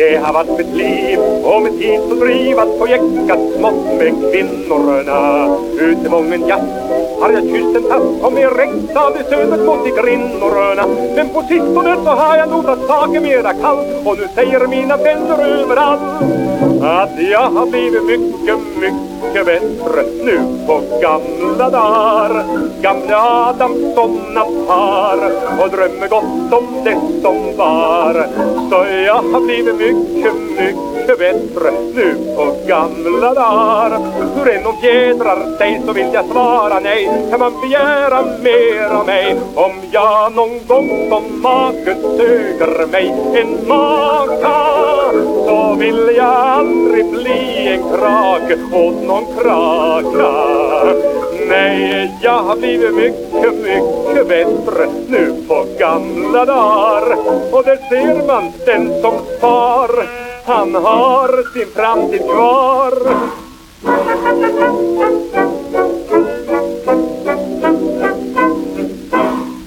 Det har varit mitt liv och mitt tid att drivat på jäckat smått med kvinnorna. Ute i mången jazz har jag kysst en tass som är räckt av det södret mot i grinnorna Men på sistone så har jag notat saken saker mera kallt och nu säger mina vänner överallt att jag har blivit mycket, mycket mycket bättre nu på gamla dar. Gamle Adamsson somnat har och drömmer gott om det som var. Så jag har blivit mycket, mycket bättre nu på gamla dar. Hur än de fjädrar sig så vill jag svara nej. Kan man begära mer av mig om jag någon gång som make söker mig en maka så vill jag aldrig bli en krake åt någon kraka Nej, jag har blivit mycket, mycket bättre nu på gamla dagar. Och där ser man den som spar Han har sin framtid kvar.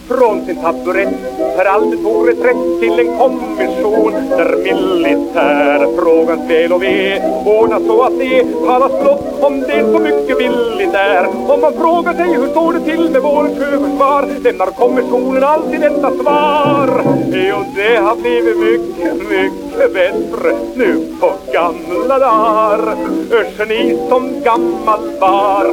Från sin taburett Per alltid tog reträtt till en kommission där militär Frågans väl och ve. Ordnas så att det talas blott om det som mycket. Om man frågar sig hur står det till med vår sjöförsvar lämnar kommissionen alltid detta svar. Jo, det har blivit mycket, mycket bättre nu på gamla dagar. Geni som gammal var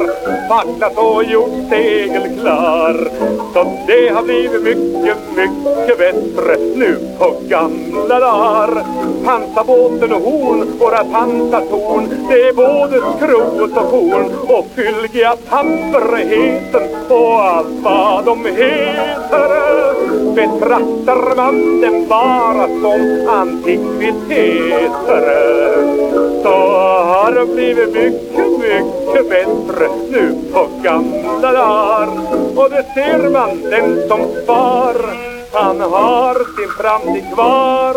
facklat och gjort segel klar. Så det har blivit mycket, mycket bättre nu på gamla dagar. Pansarbåten och horn, våra pansartorn, det är både skrot och korn och fylgiga tapperheten och allt vad de heter. Betraktar man dem bara som antikviteter så har det blivit mycket, mycket bättre nu på gamla dagar. Och det ser man den som spar, han har sin framtid kvar.